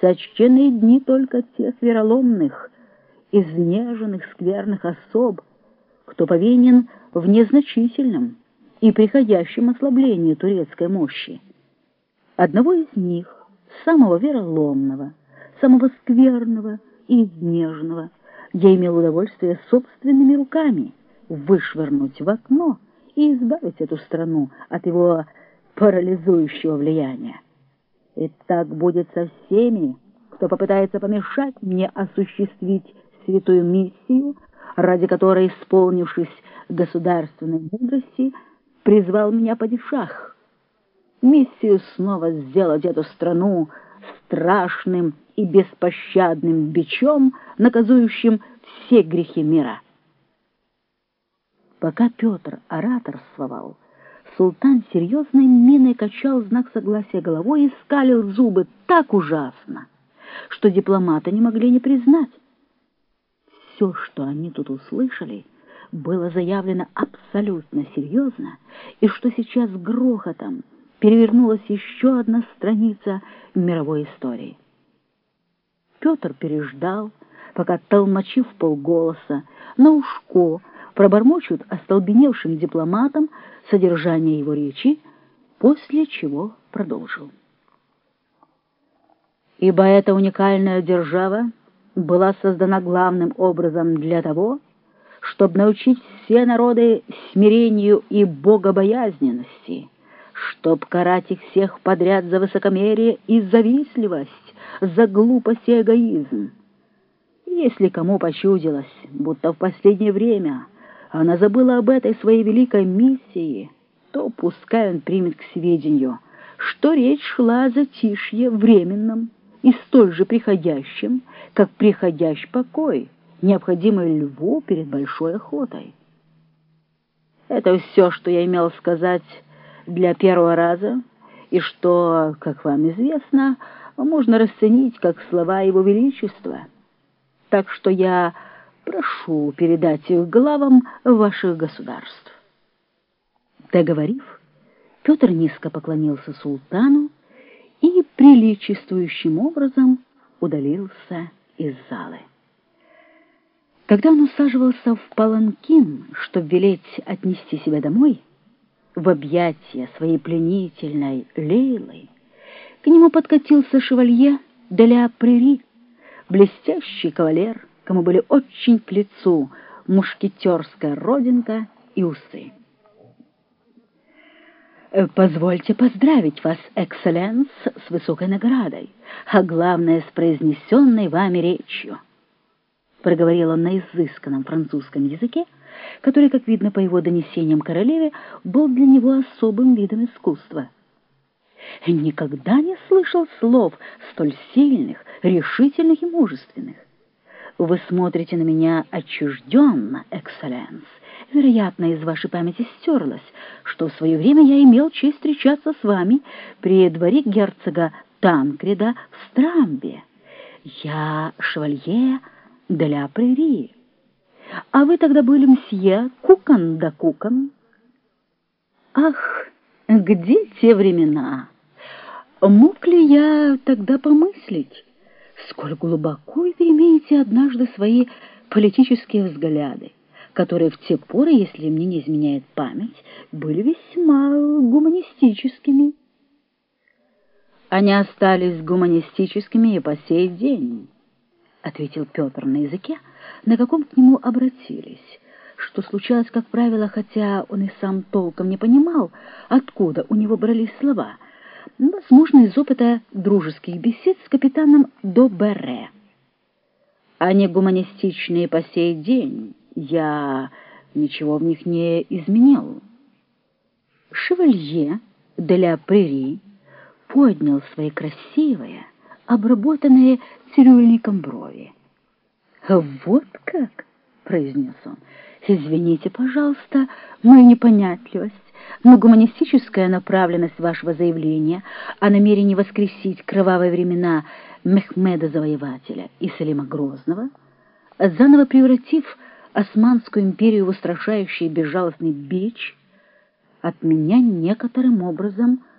сочтены дни только тех вероломных, изнеженных, скверных особ, кто повинен в незначительном и приходящем ослаблении турецкой мощи. Одного из них, самого вероломного, самого скверного и изнеженного, я имел удовольствие собственными руками вышвырнуть в окно и избавить эту страну от его парализующего влияния. И так будет со всеми, кто попытается помешать мне осуществить святую миссию, ради которой, исполнившись государственной мудрости, призвал меня падишах. Миссию снова сделать эту страну страшным и беспощадным бичом, наказующим все грехи мира. Пока Петр ораторствовал, Султан серьезной миной качал знак согласия головой и скалил зубы так ужасно, что дипломаты не могли не признать. Все, что они тут услышали, было заявлено абсолютно серьезно, и что сейчас грохотом перевернулась еще одна страница мировой истории. Петр переждал, пока, толмачив полголоса, на ушко пробормочут остолбеневшим дипломатам содержание его речи, после чего продолжил. Ибо эта уникальная держава была создана главным образом для того, чтобы научить все народы смирению и богобоязненности, чтоб карать их всех подряд за высокомерие и завистливость, за глупость и эгоизм. Если кому почудилось, будто в последнее время она забыла об этой своей великой миссии, то пускай он примет к сведению, что речь шла о затишье временном и столь же приходящем, как приходящий покой, необходимый льву перед большой охотой. Это все, что я имел сказать для первого раза, и что, как вам известно, можно расценить как слова Его Величества. Так что я прошу передать их главам ваших государств. Договорив, Петр низко поклонился султану и приличествующим образом удалился из залы. Когда он усаживался в паланкин, чтобы велеть отнести себя домой, в объятия своей пленительной Лейлы, к нему подкатился шевалье Деля Прери, блестящий кавалер, кому были очень к лицу мушкетерская родинка и усы. Э, «Позвольте поздравить вас, экселленс, с высокой наградой, а главное, с произнесенной вами речью», — проговорил он на изысканном французском языке, который, как видно по его донесениям королеве, был для него особым видом искусства. Никогда не слышал слов столь сильных, решительных и мужественных. Вы смотрите на меня отчужденно, экселленс. Вероятно, из вашей памяти стерлось, что в свое время я имел честь встречаться с вами при дворе герцога Танкреда в Страмбе. Я шевалье де ля Прерии. А вы тогда были мсье Кукан да Кукан. Ах, где те времена? Мог ли я тогда помыслить, сколь глубоко вы имеете однажды свои политические взгляды, которые в те поры, если мне не изменяет память, были весьма гуманистическими? Они остались гуманистическими и по сей день, — ответил Петр на языке, на каком к нему обратились, что случалось, как правило, хотя он и сам толком не понимал, откуда у него брались слова, возможно, из опыта дружеских бесед с капитаном Добере. Они гуманистичные по сей день, я ничего в них не изменил. Шевалье де ля Прери поднял свои красивые, обработанные цирюльником брови. «Вот как!» — произнес он. «Извините, пожалуйста, мою непонятливость, но гуманистическая направленность вашего заявления о намерении воскресить кровавые времена Мехмеда Завоевателя и Салима Грозного, заново превратив Османскую империю в устрашающий безжалостный бич, от меня некоторым образом